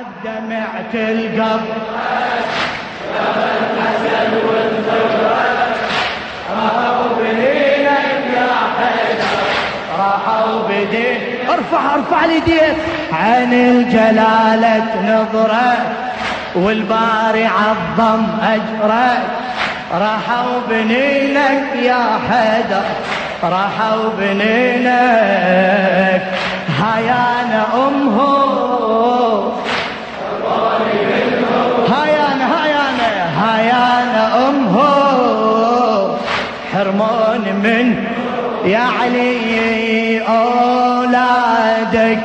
أبعد دمعت القبر. الحسن والخبرة راحوا بدينك يا حيدر. راحوا بدين ارفع ارفع ليديك عن الجلالة نظرة والباري عظم أجرك. راحوا بنينك يا حيدر. راحوا بنينك هيانا أمهم. حرمان من يا علي أولادك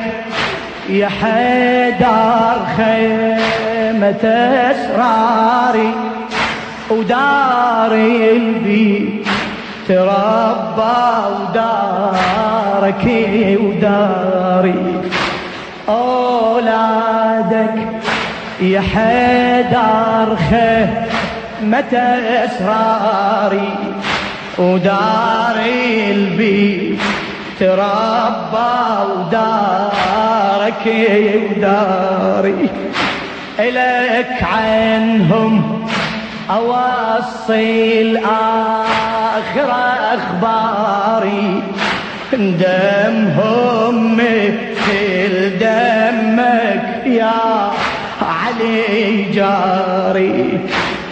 يا حيدر خيمة إسراري وداري البيت تربى ودارك وداري. أولادك يا حيدر متى إسراري وداري البيت تربى ودارك وداري إلك عنهم أوصي الآخرة أخباري. دمهم مثل دمك يا علي جاري.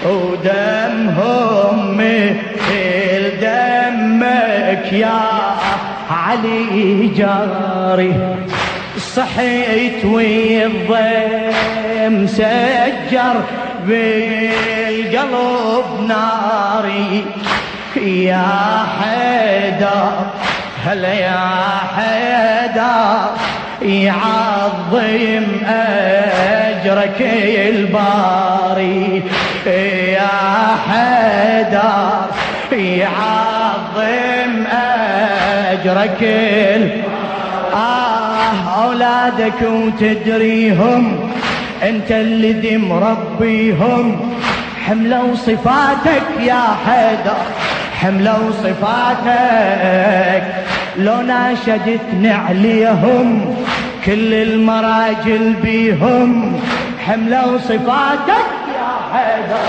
ودمهم مثل يا علي جاري صحيت والضيم سجر بالقلب ناري. يا حيدر هلا يا حيدر يعظم أجرك الباري؟ يا حيدر يعظم أجرك آه أولادك وتدريهم أنت الذي مربيهم حملوا صفاتك يا حيدر حملوا صفاتك لو ناشدت عليهم كل المراجل بيهم. حملوا صفاتك يا حيدر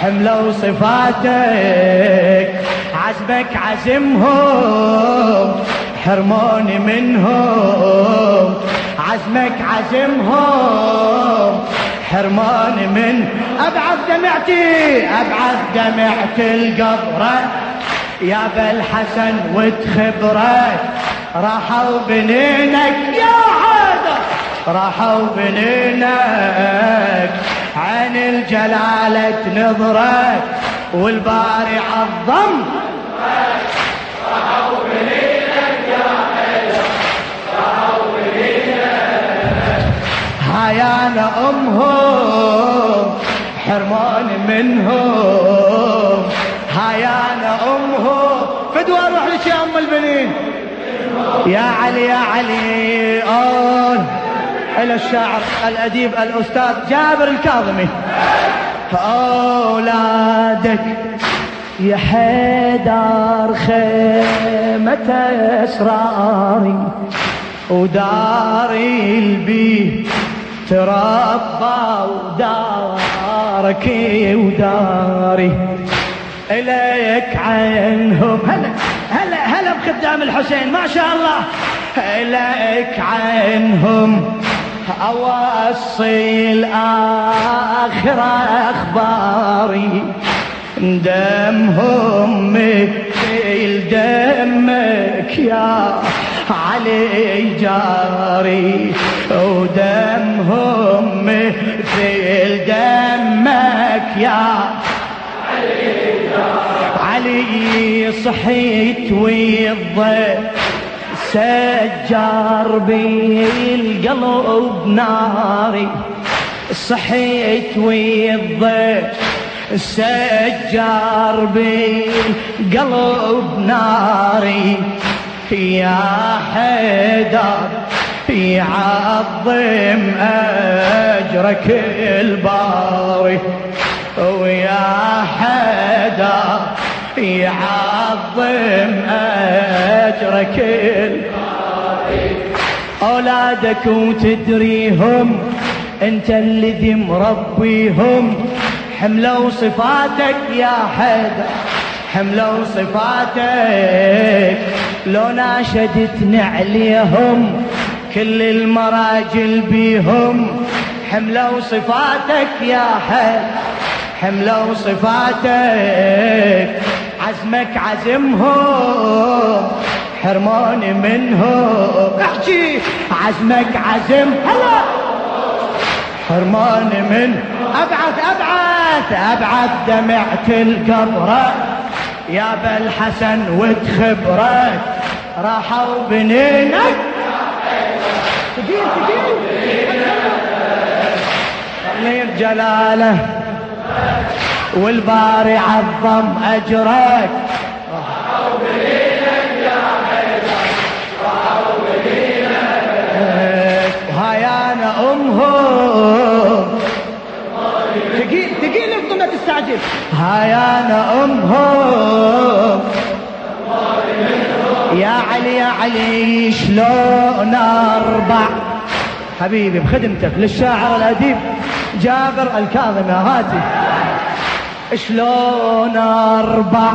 حملوا صفاتك عزمك عزمهم حرموني منهم. عزمك عزمهم حرمان من ابعث دمعتي ابعث دمعت القبرة. يا بالحسن وتخبرك راحوا بنينك. يا حيدر راحوا بنينك. عن الجلالة نظرك والباري عظم. هيانا أمهم حرمان منهم. هيانا أمهم. فدوى أروح لك يا أم البنين. يا علي يا علي. اون إلى الشاعر الأديب الأستاذ جابر الكاظمي. اولادك يا حيدر خيمة أسراري وداري البيت تربى ودارك وداري إليك عنهم هلا هلا هلا بخدام الحسين ما شاء الله. إليك عنهم أوصي الآخرة أخباري. دمهم مثل دمك يا علي جاري ودمهم مثل دمك يا علي صحيت والضيف سجر بالقلب ناري صحيت والضيف سجر بالقلب ناري يا حيدر يعظم أجرك الباري. ويا حيدر يعظم أجرك الباري. أولادك وتدريهم أنت الذي مربيهم حملوا صفاتك يا حيدر حملوا صفاتك. لو ناشدت نعليهم كل المراجل بيهم. حملوا صفاتك يا حيدر حملوا صفاتك. عزمك عزمهم حرموني منهم. احكي عزمك عزم هلا. حرماني من أبعث أبعث. ابعث دمعت القبره يا بالحسن وتخبرك راحوا بنينك تقيل تقيل. جلاله والباري عظم اجرك تستعجل هاي أنا أمهم. يا علي يا علي شلون أربع؟ حبيبي بخدمتك للشاعر الأديب جابر الكاظم يا هاتي. شلون أربع؟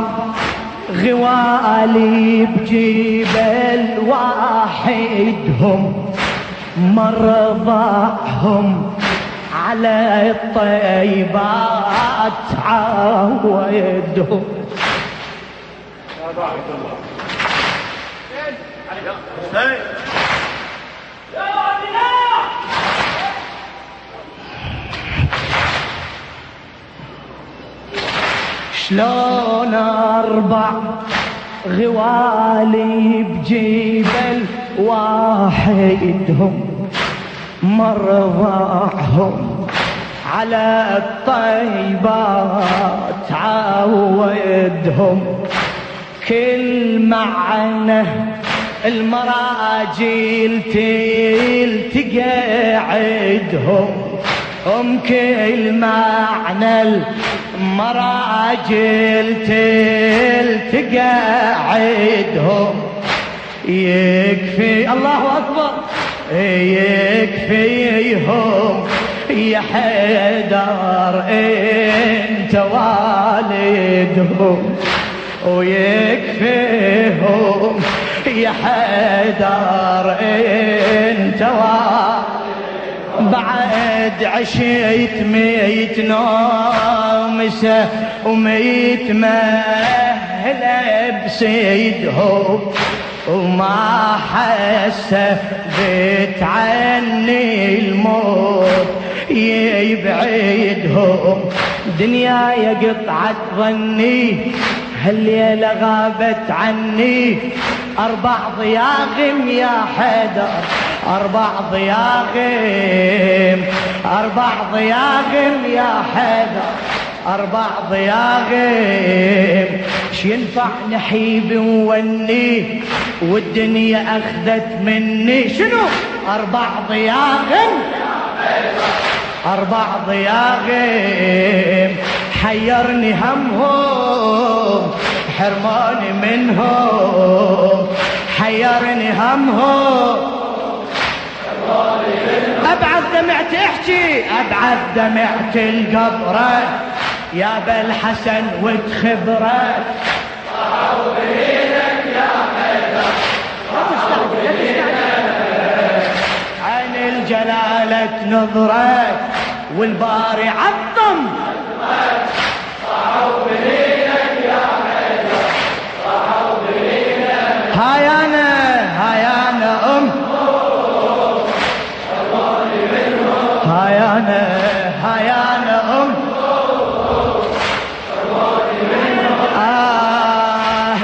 غوالي بجبل واحدهم مرضعهم على الطيبات عودهم شلون أربع غوالي بجبل واحدهم مرضعهم على الطيبات عودهم كل معنى المراجيل تلتقى عدهم هم كل معنى المراجل تلتقى عدهم يكفي الله أكبر. يكفيهم يا حيدر انت والدهم. ويكفيهم يا حيدر انت والدهم. بعد عشيت ميت نومسة وميت مهلة بسيدهم. وما حسه بيت عني الموت يبعدهم دنيا يا قطعة ظني هالليلة غابت عني. أربع ضياغم يا حيدر أربع ضياغم أربع ضياغم يا حيدر أربع ضياغم. ينفع نحيب وني والدنيا أخذت مني؟ شنو؟ أربع ضياغم. أربع ضياغم. حيرني همهم حرماني منهم. حيرني همهم. أبعد دمعت احكي. أبعد دمعت القبره يا بالحسن وتخبره عن الجلالة نظرك والباري عظم. هاي أنا هاي أنا أم. هاي أنا هاي أنا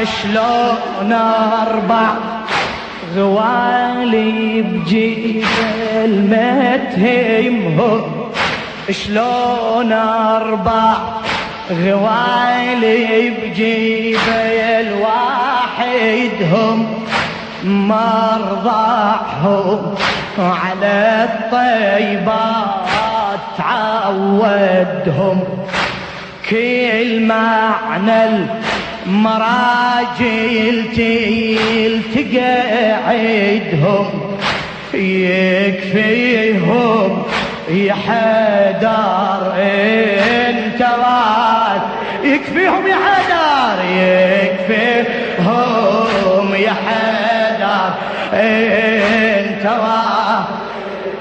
شلون أربع غوالي بجبل ما تهمهم شلون أربع غوالي بجبل واحدهم مرضعهم على الطيبات تعودهم كل معنى المراجل تلتقى عيدهم يكفيهم يا حيدر انت يكفيهم يا حيدر يكفيهم يا حيدر انت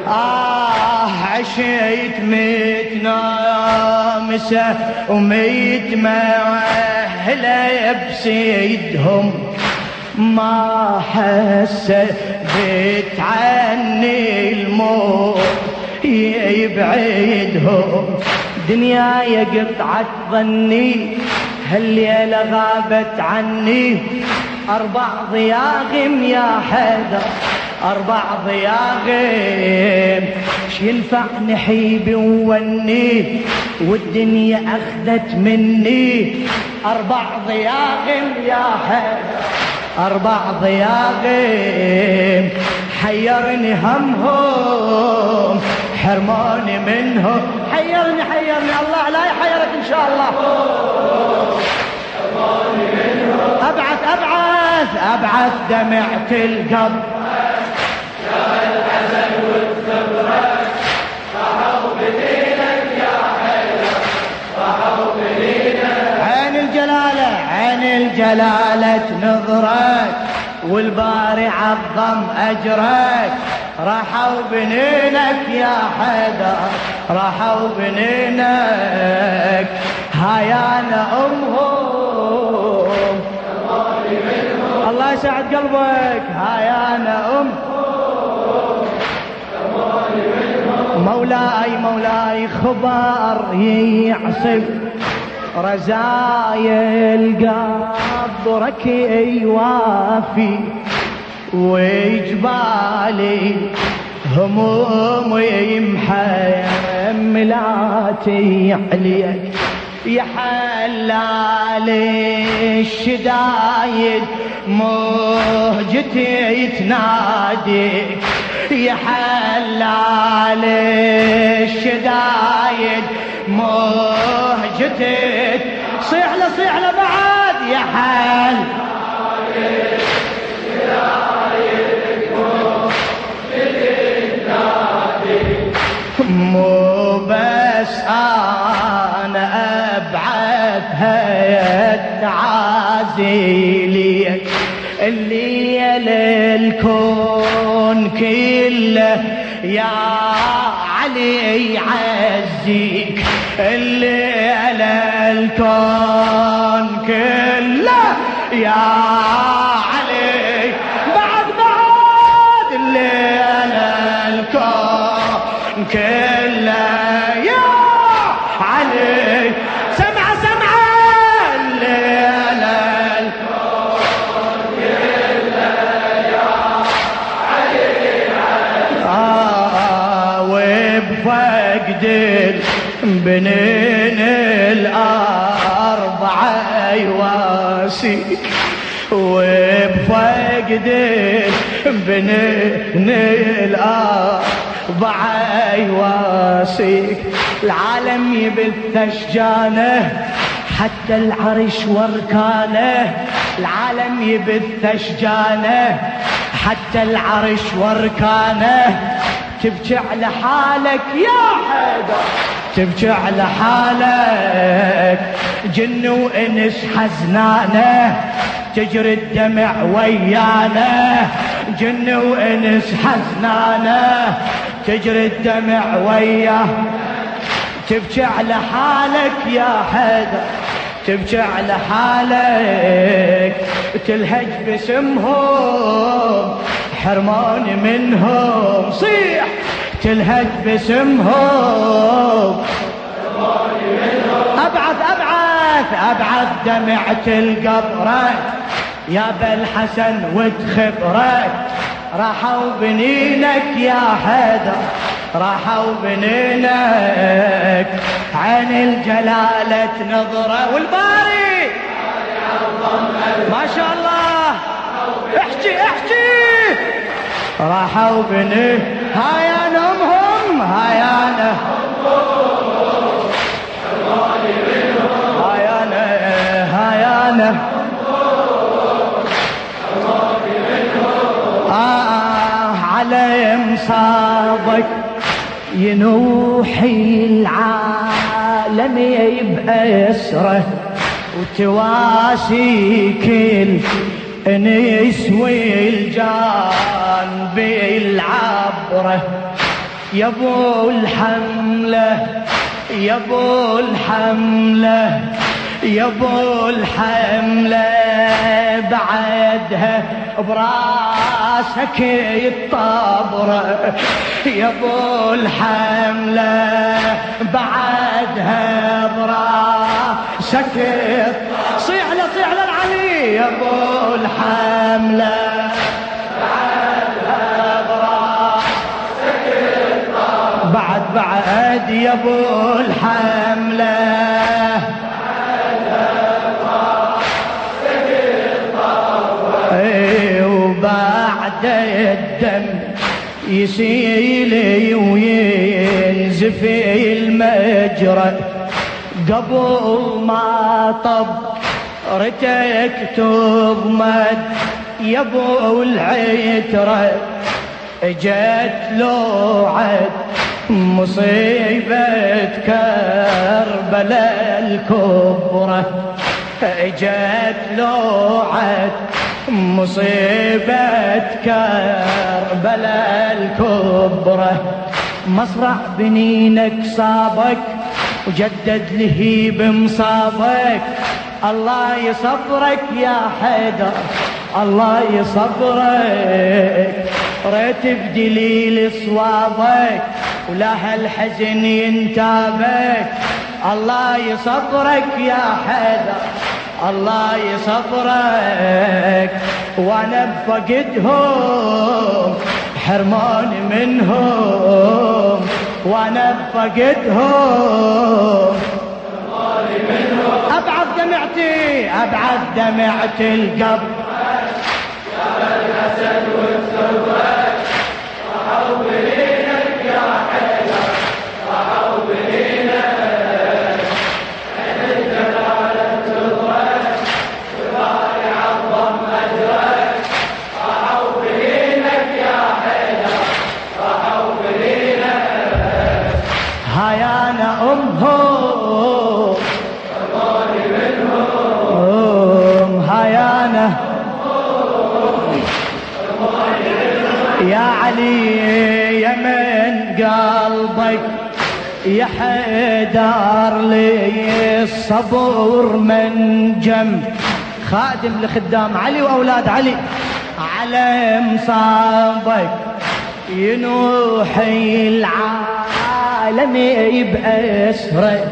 آه عشيت متنامسة وميت مهلة بسيدهم ما حسيت عني الموت. يبعدهم. دنياي قطعت ظني. هالليلة غابت عني. أربع ضياغم يا حيدر. أربع ضياغم ش ينفع نحيبي ووني والدنيا أخذت مني. أربع ضياغم يا أربع ضياغم حيرني همهم حرموني منهم. حيرني حيرني الله لا يحيرك إن شاء الله. أبعث أبعث أبعث دمعة القلب عين الجلالة نظرك والباري عظم أجرك. راحوا بنينك يا حيدر راحوا بنينك. هاي أنا أمهم. الله يسعد قلبك. هاي أنا أم مولاي مولاي خبر يعصف. رزايل قبرك يوافي وجبالي همومي محملاتي عليك يا حلال الشدايد مهجتي تناديك يا حلال الشدايد مهجتك. صيح له صيح له بعد يا حل مو بس أنا ابعث هالتعازي الليل الكون كله يا علي يعزيك الليل الكون كله يا علي بعد بعد الليل الكون كله وبفقد بنين الأربعة يواسيك وبفقد بنين الأربعة يواسيك العالم يبث أشجانه حتى العرش واركانه العالم يبث أشجانه حتى العرش واركانه تبكي على حالك يا حيدر. تبكي على حالك جن وإنس حزنانة تجري الدمع ويانا. جن وإنس حزنانة تجري الدمع وياه تبكي على حالك يا حيدر. تبكي على حالك تلهج باسمهم. حرماني منهم صيح تلهج باسمهم. ابعث ابعث ابعث دمعة القبرك يا بالحسن وتخبرك راحوا بنينك يا حيدر راحوا بنينك. عين الجلالة نظرة والباري! ما شاء الله! احكي احكي! راحوا بني. هاي أنا امهم هاي أنا هاي أنا هاي أنا آه على مصابك ينوحي العالم بأسره وتواسي كل ان يسوي الجان بالعبره يا ابو الحملة يا ابو الحملة يا ابو الحملة بعدها براسك الطبره يا ابو الحملة بعدها براسك صيح له صيح له العلي يا ابو الحملة. بعد بعد يا ابو الحملة. وبعد الدم يسيل وينزف المجرى. قبل ما طب رتك تضمد يا ابو العترة. اجت لوعد مصيبة كربلاء الكبرى إجت لوعد مصيبة كربلاء الكبرى. مصرع بنينك صابك وجدد لهيب مصابك. الله يصبرك يا حيدر الله يصبرك. ريت بدليل صوابك ولا هالحزن ينتابك. الله يصبرك يا حيدر الله يصبرك. وأنا بفقدهم حرمان منهم. وأنا بفقدهم أبعد دمعتي أبعد دمعت القبر الحسن والسواد علي يا حيدر لي الصبر من جم. خادم لخدام علي وأولاد علي. على مصابك ينوحي العالم بأسره.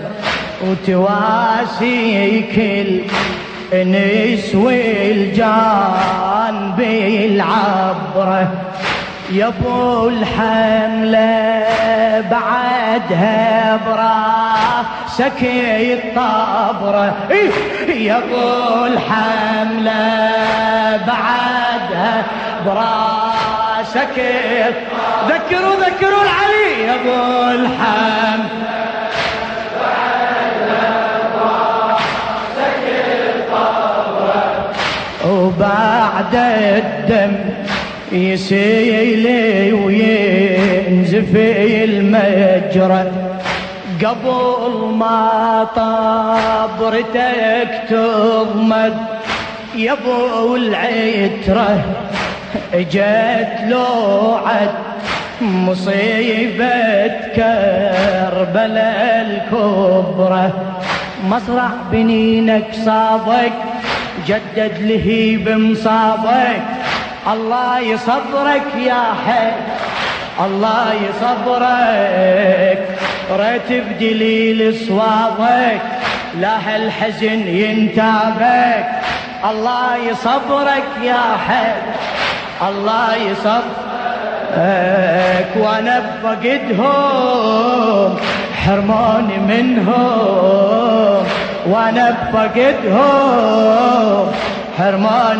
وتواسي كل نسوي الجان بالعبره. يا ابو الحملة بعدها براسك الطبرة. يا ابو الحملة بعدها براسك ذكروا ذكروا العلي يا ابو الحملة. وبعد الدم يسيلي وينزف المجرى. قبل ما طبرتك تضمد يا ابو العترة اجت لوعد. مصيبة كربلاء الكبرى. مصرع بنينك صابك جدد لهيب مصابك. الله يصبرك يا حي. الله يصبرك. رتب دليل صوابك. لا هالحزن ينتابك. الله يصبرك يا حي. الله يصبرك. وأنا بفقدهم. حرماني منهم. وأنا بفقدهم. حرمان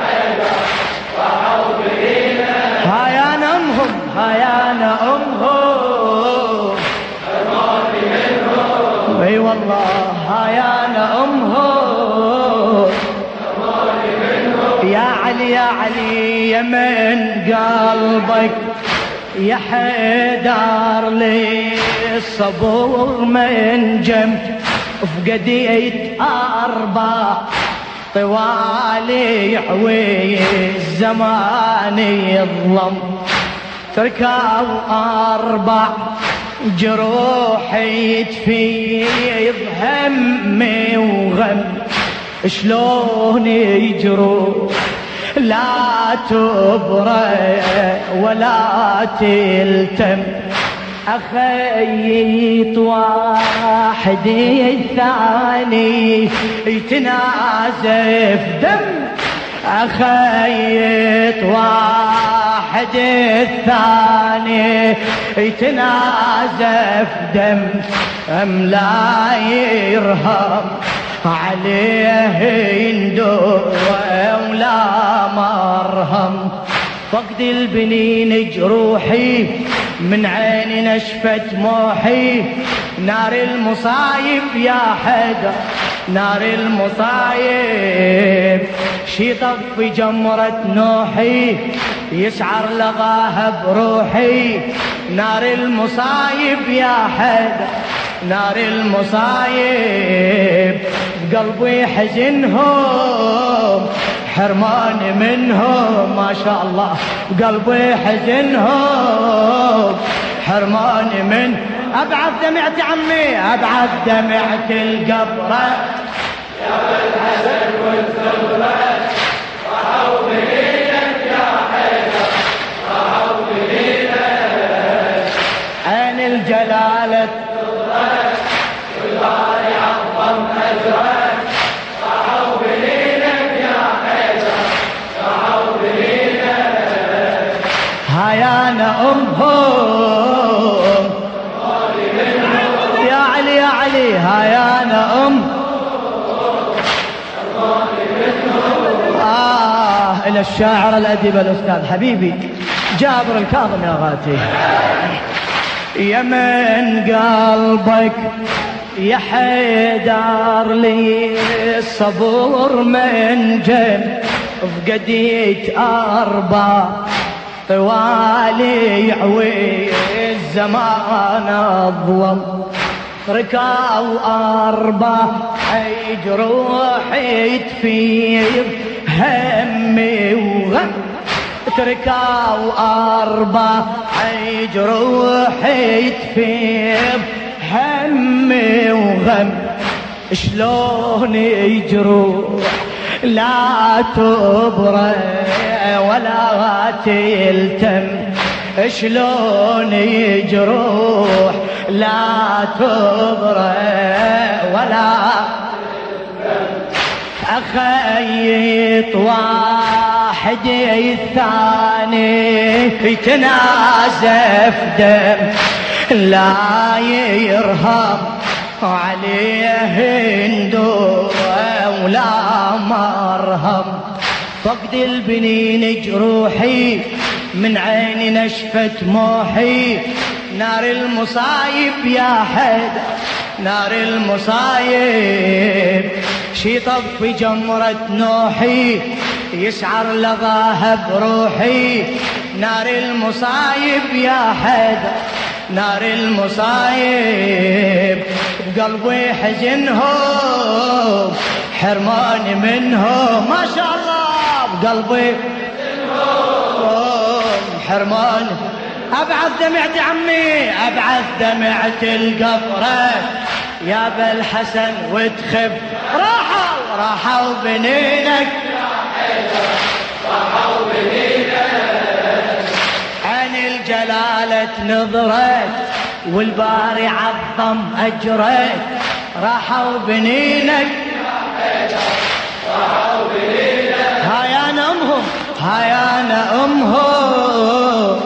الله يا نأمهم يا علي يا علي يا من قلبك يا حدار لي الصبور من جمت فقديت أربع طوالي يحوي الزمان يظلم. تركوا أربع جروحي تفيض همي وغم. شلون يجروا؟ لا تبرى ولا تلتم. أخيط واحد الثاني يتنازف دم. أخيط واحد الثاني يتنازف دم أم لا يرهم عليه يندو ولا مرهم. فقد البنين جروحي من عيني نشفت موحي. نار المصايب يا حدا نار المصايب. شي طفي جمرة نوحي يسعر لغاها بروحي نار المصايب يا حدا نار المصايب. قلبي حزنهم حرمان منهم. ما شاء الله قلبي حزنهم. حرمان من أبعد دمعت عمي أبعد دمعت القبرة. يا الحسن والثبره راحوا بهينك يا حيدر هيانا ام. آه إلى الشاعر الأديب الأستاذ حبيبي جابر الكاظم يا غاتي. يا من قلبك يا حيدر لي الصبر من جن فقديت أربع طوالي يعوي الزمان الظلم ركاو أربع أي جروحي تفيض همي وغم تركاو أربع أي جروحي تفيض همي وغم شلون يجروح لا تبرى ولا تلتم. شلون يجروح؟ لا تبرى ولا أخيط واحد الثاني يتنازف دم لا يرهب عليه هندو ولا مرهم. فقد البنين جروحي من عيني نشفت موحي. نار المصايب يا حد نار المصايب. شي طفي جمرة نوحي يسعر لغاها بروحي نار المصايب يا حد نار المصايب. بقلبي حزنهم حرمان منهم. ما شاء بقلبي حرمان ابعد دمعت عمي ابعد دمعت القبره يا بالحسن وتخب راحوا راحوا بنينك. راحوا بنينك عين الجلالة نظرت والباري عظم أجرك راحوا بنينك راحوا بنينك. أمهم هايانا أمهم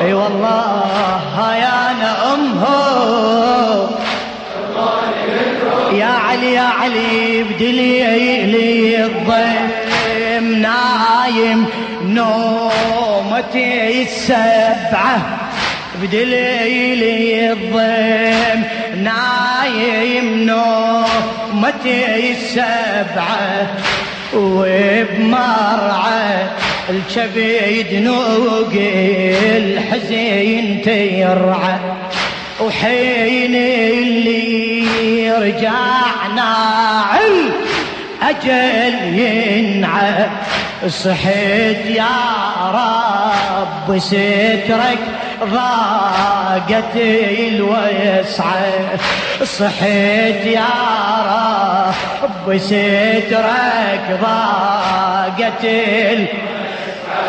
أي والله هايانا امهم يا علي يا علي بدليلي الضيم نايم نومتي السبعة. بدليلي الضيم نايم نومتي السبعة. وبمرعى الكبيد نوق الحزين تيرعى. وحين اللي رجعنا أجل ينعى. صحيت يا رب سترك ضاقت الوسعة صحيت يا رب سترك ضاقت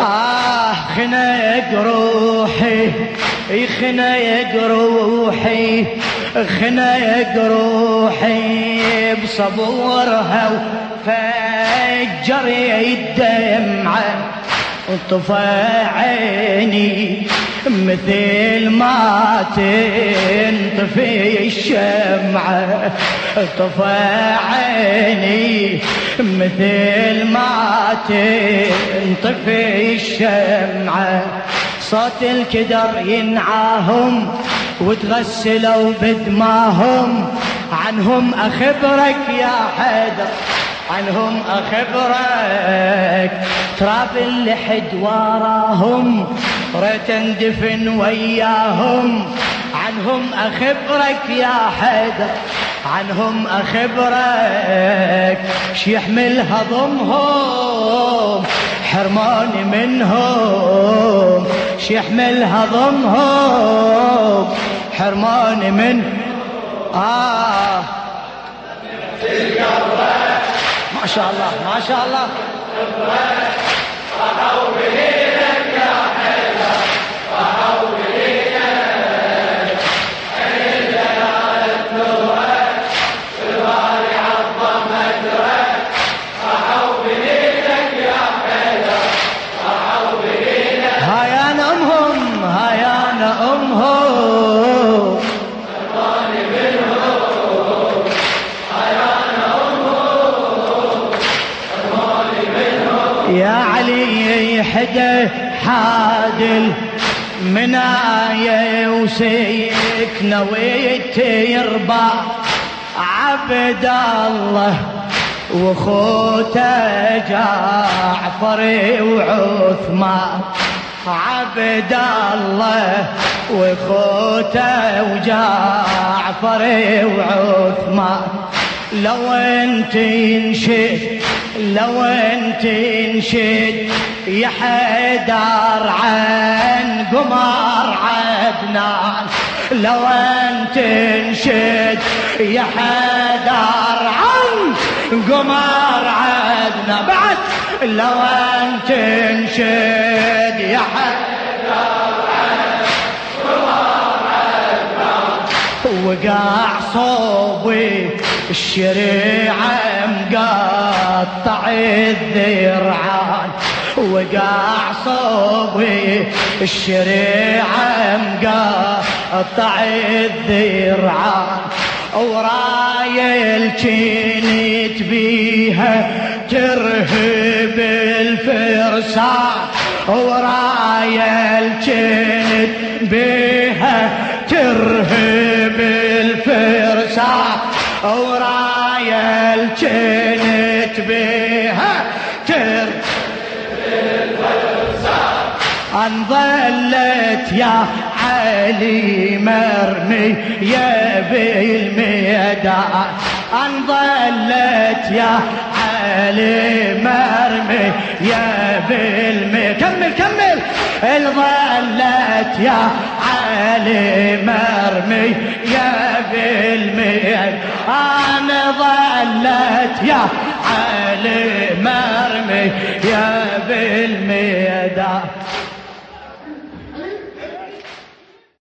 آه خنق روحي خنق روحي خنق روحي بصبورها وفجر الدمعة طفى عيني مثل ما تنطفي الشمعة. طفى عيني مثل ما تنطفي الشمعة. صوت الكدر ينعاهم وتغسلوا بدماهم. عنهم أخبرك يا حيدر. عنهم أخبرك تراب اللحد وراهم ريت اندفن وياهم. عنهم أخبرك يا حيدر عنهم أخبرك شيحمل هضمهم حرماني منهم. شيحمل هضمهم حرماني من آه. شاء الله حده حادل من آية وسيك نويت يربع عبد الله وخوته جعفر وعثمان. عبد الله وخوته وجعفر وعثمان. لو انت انشئت لو انت انشد يا حيدر عن قمر عدنان. لو أنت انشد يا حيدر عن قمر عدنان. بعد لو أنت انشد يا عن قمر عدنان. وقع صوبي الشريعة مقطع الذرعان وقع صوبي الشريعة مقطع الذرعان ورايل كنت بيها ترهب الفرسان ورايل كنت بيها ترهب الفرسان ظلت يا علي مرمي يا بالميدان أن ظلت يا علي مرمي يا بالميدان كمل كمل. ظلت يا علي مرمي يا بالميدان أنا ظلت يا علي مرمي يا بالميدان